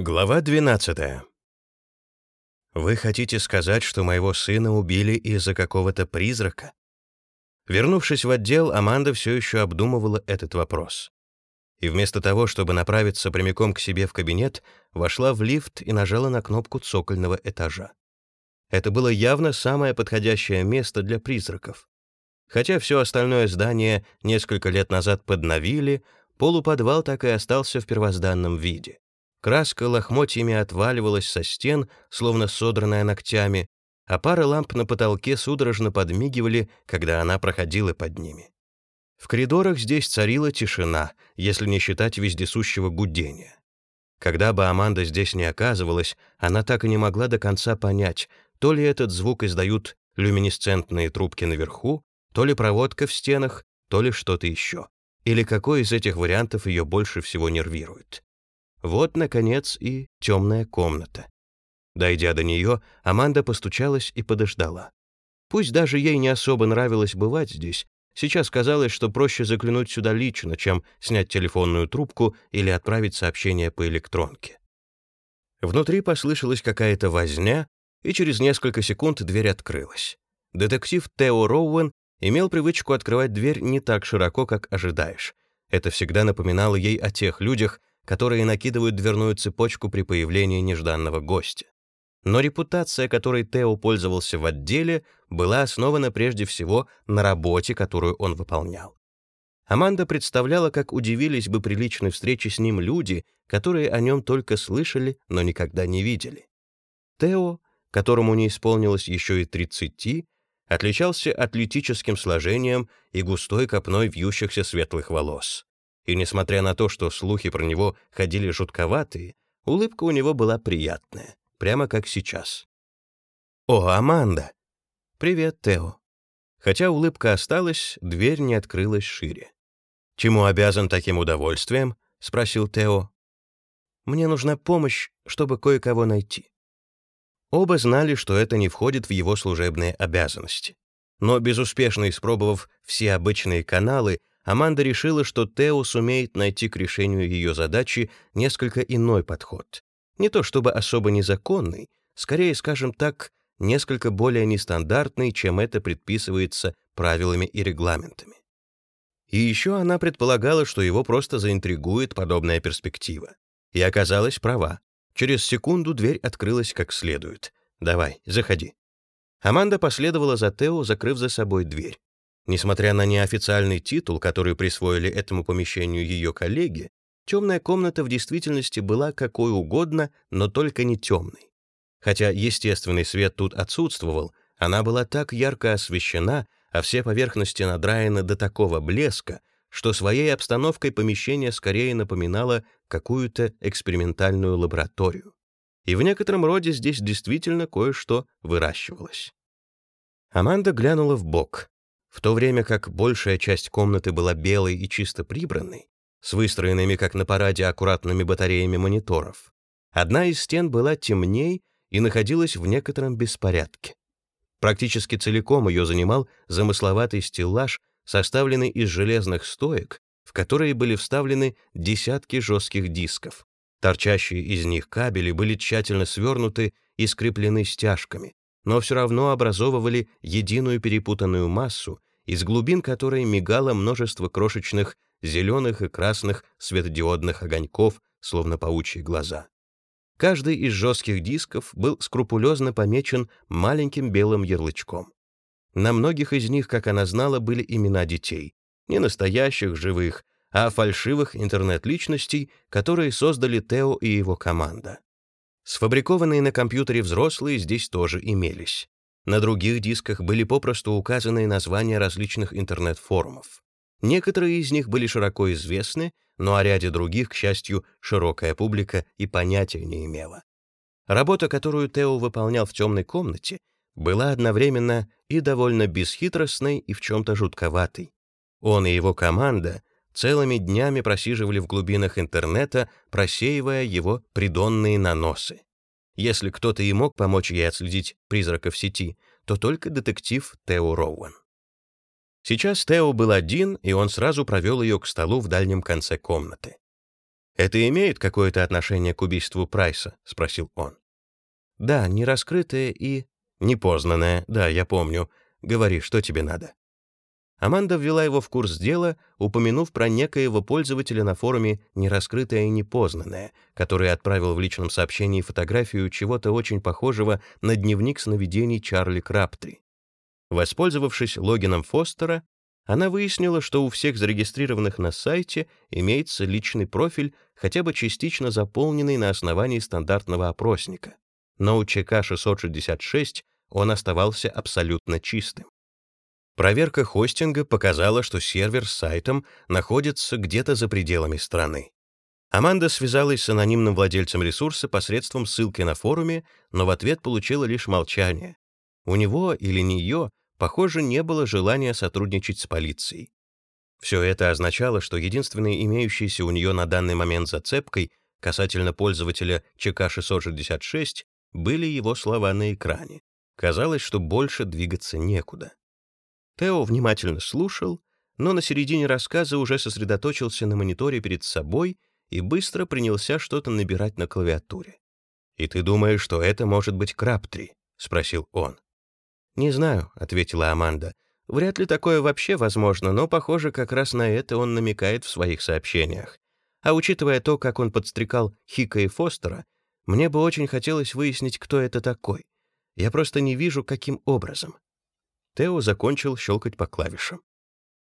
Глава 12. Вы хотите сказать, что моего сына убили из-за какого-то призрака? Вернувшись в отдел, Аманда все еще обдумывала этот вопрос. И вместо того, чтобы направиться прямиком к себе в кабинет, вошла в лифт и нажала на кнопку цокольного этажа. Это было явно самое подходящее место для призраков. Хотя все остальное здание несколько лет назад подновили, полуподвал так и остался в первозданном виде. Краска лохмотьями отваливалась со стен, словно содранная ногтями, а пары ламп на потолке судорожно подмигивали, когда она проходила под ними. В коридорах здесь царила тишина, если не считать вездесущего гудения. Когда бы Аманда здесь не оказывалась, она так и не могла до конца понять, то ли этот звук издают люминесцентные трубки наверху, то ли проводка в стенах, то ли что-то еще. Или какой из этих вариантов ее больше всего нервирует. Вот, наконец, и темная комната. Дойдя до нее, Аманда постучалась и подождала. Пусть даже ей не особо нравилось бывать здесь, сейчас казалось, что проще заглянуть сюда лично, чем снять телефонную трубку или отправить сообщение по электронке. Внутри послышалась какая-то возня, и через несколько секунд дверь открылась. Детектив Тео Роуэн имел привычку открывать дверь не так широко, как ожидаешь. Это всегда напоминало ей о тех людях, которые накидывают дверную цепочку при появлении нежданного гостя. Но репутация, которой Тео пользовался в отделе, была основана прежде всего на работе, которую он выполнял. Аманда представляла, как удивились бы при личной встрече с ним люди, которые о нем только слышали, но никогда не видели. Тео, которому не исполнилось еще и 30, отличался атлетическим сложением и густой копной вьющихся светлых волос. И несмотря на то, что слухи про него ходили жутковатые, улыбка у него была приятная, прямо как сейчас. «О, Аманда!» «Привет, Тео». Хотя улыбка осталась, дверь не открылась шире. «Чему обязан таким удовольствием?» — спросил Тео. «Мне нужна помощь, чтобы кое-кого найти». Оба знали, что это не входит в его служебные обязанности. Но безуспешно испробовав все обычные каналы, Аманда решила, что Тео сумеет найти к решению ее задачи несколько иной подход. Не то чтобы особо незаконный, скорее, скажем так, несколько более нестандартный, чем это предписывается правилами и регламентами. И еще она предполагала, что его просто заинтригует подобная перспектива. И оказалась права. Через секунду дверь открылась как следует. «Давай, заходи». Аманда последовала за Тео, закрыв за собой дверь. Несмотря на неофициальный титул, который присвоили этому помещению ее коллеги, темная комната в действительности была какой угодно, но только не темной. Хотя естественный свет тут отсутствовал, она была так ярко освещена, а все поверхности надраены до такого блеска, что своей обстановкой помещение скорее напоминало какую-то экспериментальную лабораторию. И в некотором роде здесь действительно кое-что выращивалось. Аманда глянула в бок. В то время как большая часть комнаты была белой и чисто прибранной, с выстроенными, как на параде, аккуратными батареями мониторов, одна из стен была темней и находилась в некотором беспорядке. Практически целиком ее занимал замысловатый стеллаж, составленный из железных стоек, в которые были вставлены десятки жестких дисков. Торчащие из них кабели были тщательно свернуты и скреплены стяжками, но все равно образовывали единую перепутанную массу, из глубин которой мигало множество крошечных зеленых и красных светодиодных огоньков, словно паучьи глаза. Каждый из жестких дисков был скрупулезно помечен маленьким белым ярлычком. На многих из них, как она знала, были имена детей. Не настоящих, живых, а фальшивых интернет-личностей, которые создали Тео и его команда. Сфабрикованные на компьютере взрослые здесь тоже имелись. На других дисках были попросту указаны названия различных интернет-форумов. Некоторые из них были широко известны, но о ряде других, к счастью, широкая публика и понятия не имела. Работа, которую Тео выполнял в темной комнате, была одновременно и довольно бесхитростной, и в чем-то жутковатой. Он и его команда целыми днями просиживали в глубинах интернета, просеивая его придонные наносы. Если кто-то и мог помочь ей отследить призрака в сети, то только детектив Тео Роуэн. Сейчас Тео был один, и он сразу провел ее к столу в дальнем конце комнаты. «Это имеет какое-то отношение к убийству Прайса?» — спросил он. «Да, нераскрытое и...» «Непознанное, да, я помню. Говори, что тебе надо?» Аманда ввела его в курс дела, упомянув про некоего пользователя на форуме «Нераскрытое и непознанное», который отправил в личном сообщении фотографию чего-то очень похожего на дневник сновидений Чарли Краптри. Воспользовавшись логином Фостера, она выяснила, что у всех зарегистрированных на сайте имеется личный профиль, хотя бы частично заполненный на основании стандартного опросника. Но у ЧК-666 он оставался абсолютно чистым. Проверка хостинга показала, что сервер с сайтом находится где-то за пределами страны. Аманда связалась с анонимным владельцем ресурса посредством ссылки на форуме, но в ответ получила лишь молчание. У него или нее, похоже, не было желания сотрудничать с полицией. Все это означало, что единственной имеющейся у нее на данный момент зацепкой касательно пользователя ЧК-666 были его слова на экране. Казалось, что больше двигаться некуда. Тео внимательно слушал, но на середине рассказа уже сосредоточился на мониторе перед собой и быстро принялся что-то набирать на клавиатуре. «И ты думаешь, что это может быть Краптри?» — спросил он. «Не знаю», — ответила Аманда. «Вряд ли такое вообще возможно, но, похоже, как раз на это он намекает в своих сообщениях. А учитывая то, как он подстрекал Хика и Фостера, мне бы очень хотелось выяснить, кто это такой. Я просто не вижу, каким образом». Тео закончил щелкать по клавишам.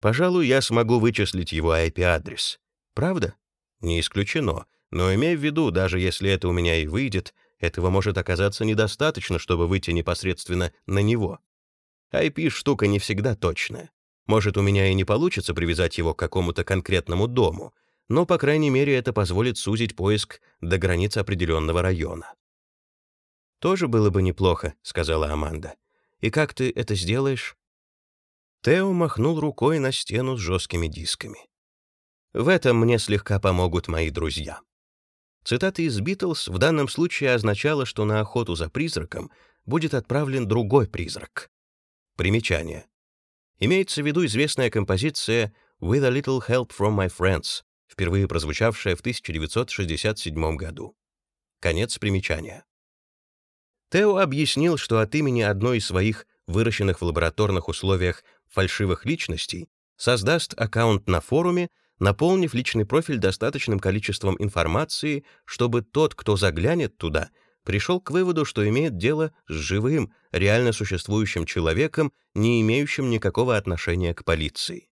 «Пожалуй, я смогу вычислить его IP-адрес. Правда? Не исключено. Но имей в виду, даже если это у меня и выйдет, этого может оказаться недостаточно, чтобы выйти непосредственно на него. IP — штука не всегда точная. Может, у меня и не получится привязать его к какому-то конкретному дому, но, по крайней мере, это позволит сузить поиск до границ определенного района. «Тоже было бы неплохо», — сказала Аманда. И как ты это сделаешь?» Тео махнул рукой на стену с жесткими дисками. «В этом мне слегка помогут мои друзья». Цитата из «Битлз» в данном случае означала, что на охоту за призраком будет отправлен другой призрак. Примечание. Имеется в виду известная композиция «With a little help from my friends», впервые прозвучавшая в 1967 году. Конец примечания. Тео объяснил, что от имени одной из своих выращенных в лабораторных условиях фальшивых личностей создаст аккаунт на форуме, наполнив личный профиль достаточным количеством информации, чтобы тот, кто заглянет туда, пришел к выводу, что имеет дело с живым, реально существующим человеком, не имеющим никакого отношения к полиции.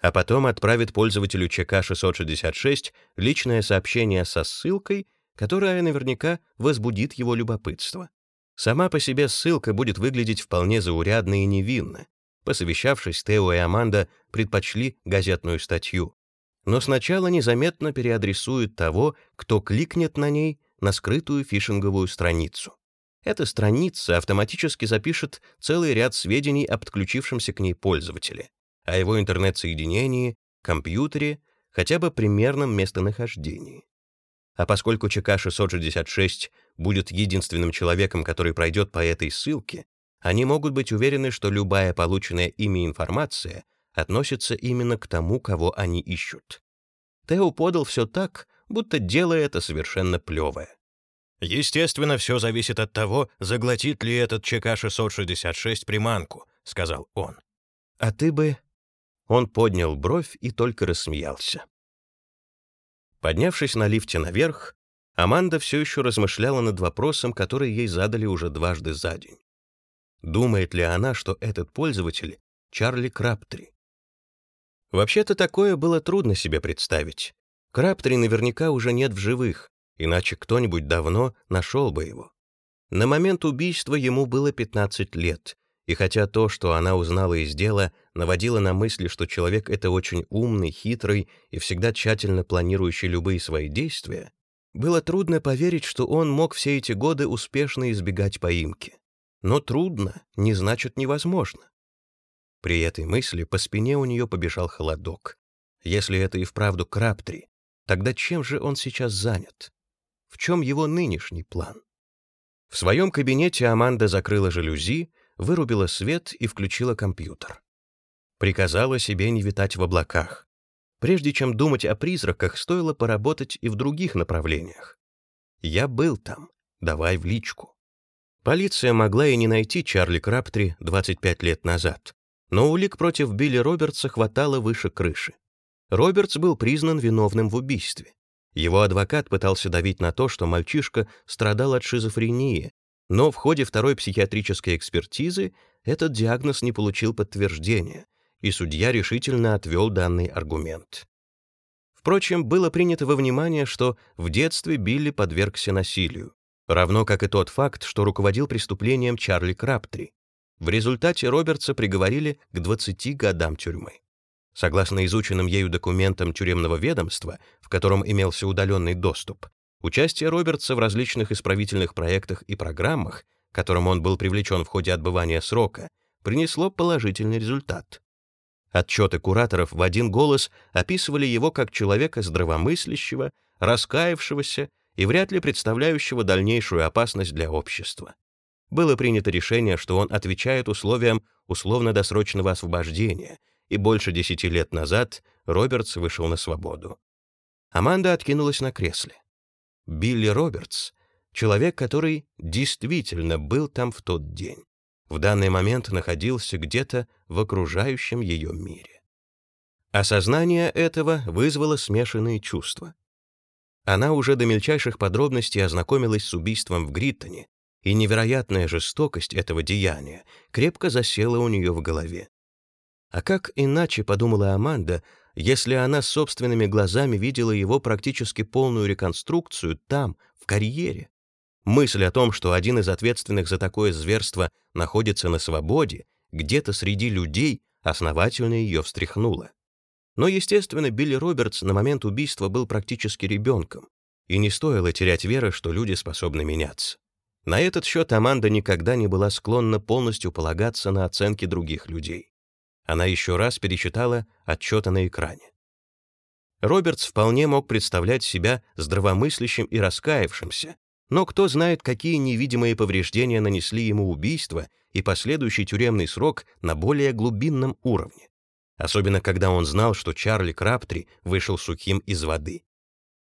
А потом отправит пользователю ЧК-666 личное сообщение со ссылкой, которая наверняка возбудит его любопытство. Сама по себе ссылка будет выглядеть вполне заурядно и невинно. Посовещавшись, Тео и Аманда предпочли газетную статью. Но сначала незаметно переадресуют того, кто кликнет на ней на скрытую фишинговую страницу. Эта страница автоматически запишет целый ряд сведений об подключившемся к ней пользователе, о его интернет-соединении, компьютере, хотя бы примерном местонахождении. А поскольку ЧК-666 будет единственным человеком, который пройдет по этой ссылке, они могут быть уверены, что любая полученная ими информация относится именно к тому, кого они ищут. Тео подал все так, будто дело это совершенно плевое. «Естественно, все зависит от того, заглотит ли этот ЧК-666 приманку», — сказал он. «А ты бы...» Он поднял бровь и только рассмеялся. Поднявшись на лифте наверх, Аманда все еще размышляла над вопросом, который ей задали уже дважды за день. Думает ли она, что этот пользователь — Чарли Краптри? Вообще-то такое было трудно себе представить. Краптри наверняка уже нет в живых, иначе кто-нибудь давно нашел бы его. На момент убийства ему было 15 лет, и хотя то, что она узнала из дела, наводило на мысли, что человек это очень умный, хитрый и всегда тщательно планирующий любые свои действия, было трудно поверить, что он мог все эти годы успешно избегать поимки. Но трудно не значит невозможно. При этой мысли по спине у нее побежал холодок. Если это и вправду Краптри, тогда чем же он сейчас занят? В чем его нынешний план? В своем кабинете Аманда закрыла жалюзи, вырубила свет и включила компьютер. Приказала себе не витать в облаках. Прежде чем думать о призраках, стоило поработать и в других направлениях. Я был там. Давай в личку. Полиция могла и не найти Чарли Краптри 25 лет назад, но улик против Билли Робертса хватало выше крыши. Робертс был признан виновным в убийстве. Его адвокат пытался давить на то, что мальчишка страдал от шизофрении, но в ходе второй психиатрической экспертизы этот диагноз не получил подтверждения, и судья решительно отвел данный аргумент. Впрочем, было принято во внимание, что в детстве Билли подвергся насилию, равно как и тот факт, что руководил преступлением Чарли Краптри. В результате Робертса приговорили к 20 годам тюрьмы. Согласно изученным ею документам тюремного ведомства, в котором имелся удаленный доступ, участие Робертса в различных исправительных проектах и программах, к которым он был привлечен в ходе отбывания срока, принесло положительный результат. Отчеты кураторов в один голос описывали его как человека здравомыслящего, раскаявшегося и вряд ли представляющего дальнейшую опасность для общества. Было принято решение, что он отвечает условиям условно-досрочного освобождения, и больше десяти лет назад Робертс вышел на свободу. Аманда откинулась на кресле. Билли Робертс — человек, который действительно был там в тот день в данный момент находился где-то в окружающем ее мире. Осознание этого вызвало смешанные чувства. Она уже до мельчайших подробностей ознакомилась с убийством в Гриттоне, и невероятная жестокость этого деяния крепко засела у нее в голове. А как иначе, подумала Аманда, если она собственными глазами видела его практически полную реконструкцию там, в карьере? Мысль о том, что один из ответственных за такое зверство находится на свободе, где-то среди людей, основательно ее встряхнула. Но, естественно, Билли Робертс на момент убийства был практически ребенком, и не стоило терять веры, что люди способны меняться. На этот счет Аманда никогда не была склонна полностью полагаться на оценки других людей. Она еще раз перечитала отчеты на экране. Робертс вполне мог представлять себя здравомыслящим и раскаявшимся, но кто знает, какие невидимые повреждения нанесли ему убийство и последующий тюремный срок на более глубинном уровне. Особенно когда он знал, что Чарли Краптри вышел сухим из воды.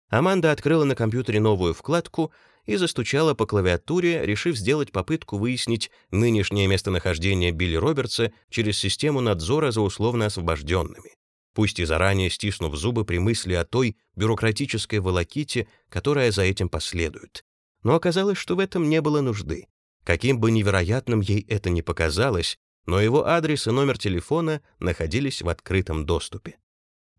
Аманда открыла на компьютере новую вкладку и застучала по клавиатуре, решив сделать попытку выяснить нынешнее местонахождение Билли Робертса через систему надзора за условно освобожденными, пусть и заранее стиснув зубы при мысли о той бюрократической волоките, которая за этим последует но оказалось, что в этом не было нужды. Каким бы невероятным ей это ни показалось, но его адрес и номер телефона находились в открытом доступе.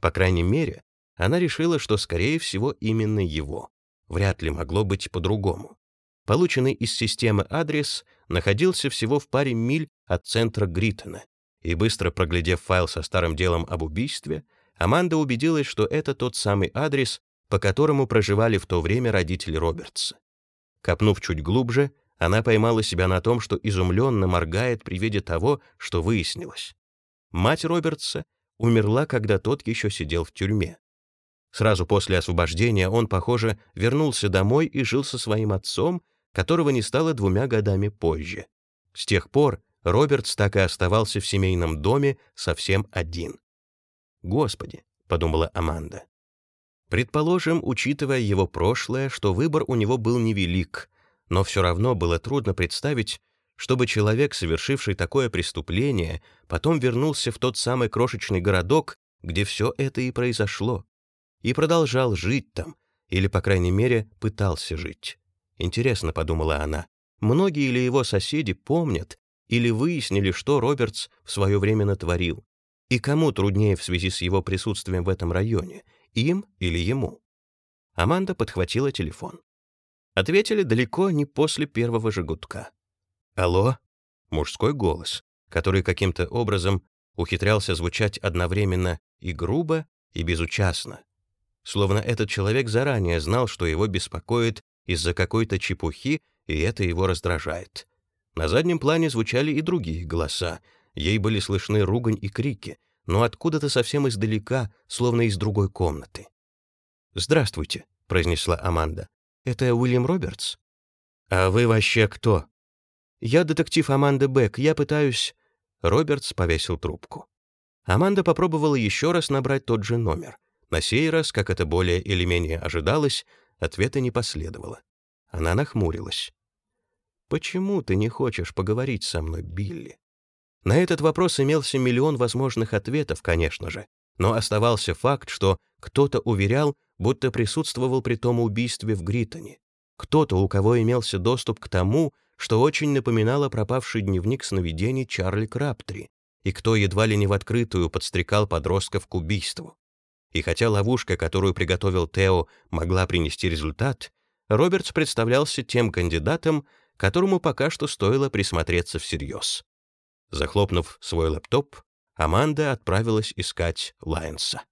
По крайней мере, она решила, что, скорее всего, именно его. Вряд ли могло быть по-другому. Полученный из системы адрес находился всего в паре миль от центра Гриттона, и быстро проглядев файл со старым делом об убийстве, Аманда убедилась, что это тот самый адрес, по которому проживали в то время родители Робертса. Копнув чуть глубже, она поймала себя на том, что изумленно моргает при виде того, что выяснилось. Мать Робертса умерла, когда тот еще сидел в тюрьме. Сразу после освобождения он, похоже, вернулся домой и жил со своим отцом, которого не стало двумя годами позже. С тех пор Робертс так и оставался в семейном доме совсем один. «Господи», — подумала Аманда, Предположим, учитывая его прошлое, что выбор у него был невелик, но все равно было трудно представить, чтобы человек, совершивший такое преступление, потом вернулся в тот самый крошечный городок, где все это и произошло, и продолжал жить там, или, по крайней мере, пытался жить. Интересно, подумала она, многие ли его соседи помнят или выяснили, что Робертс в свое время натворил, и кому труднее в связи с его присутствием в этом районе, им или ему. Аманда подхватила телефон. Ответили далеко не после первого же гудка. «Алло?» Мужской голос, который каким-то образом ухитрялся звучать одновременно и грубо, и безучастно. Словно этот человек заранее знал, что его беспокоит из-за какой-то чепухи, и это его раздражает. На заднем плане звучали и другие голоса. Ей были слышны ругань и крики, но откуда-то совсем издалека, словно из другой комнаты. «Здравствуйте», — произнесла Аманда. «Это Уильям Робертс?» «А вы вообще кто?» «Я детектив Аманда Бек. Я пытаюсь...» Робертс повесил трубку. Аманда попробовала еще раз набрать тот же номер, На сей раз, как это более или менее ожидалось, ответа не последовало. Она нахмурилась. «Почему ты не хочешь поговорить со мной, Билли?» На этот вопрос имелся миллион возможных ответов, конечно же, но оставался факт, что кто-то уверял, будто присутствовал при том убийстве в Гриттоне. Кто-то, у кого имелся доступ к тому, что очень напоминало пропавший дневник сновидений Чарли Краптри, и кто едва ли не в открытую подстрекал подростков к убийству. И хотя ловушка, которую приготовил Тео, могла принести результат, Робертс представлялся тем кандидатом, которому пока что стоило присмотреться всерьез. Захлопнув свой лэптоп, Аманда отправилась искать Лайенса.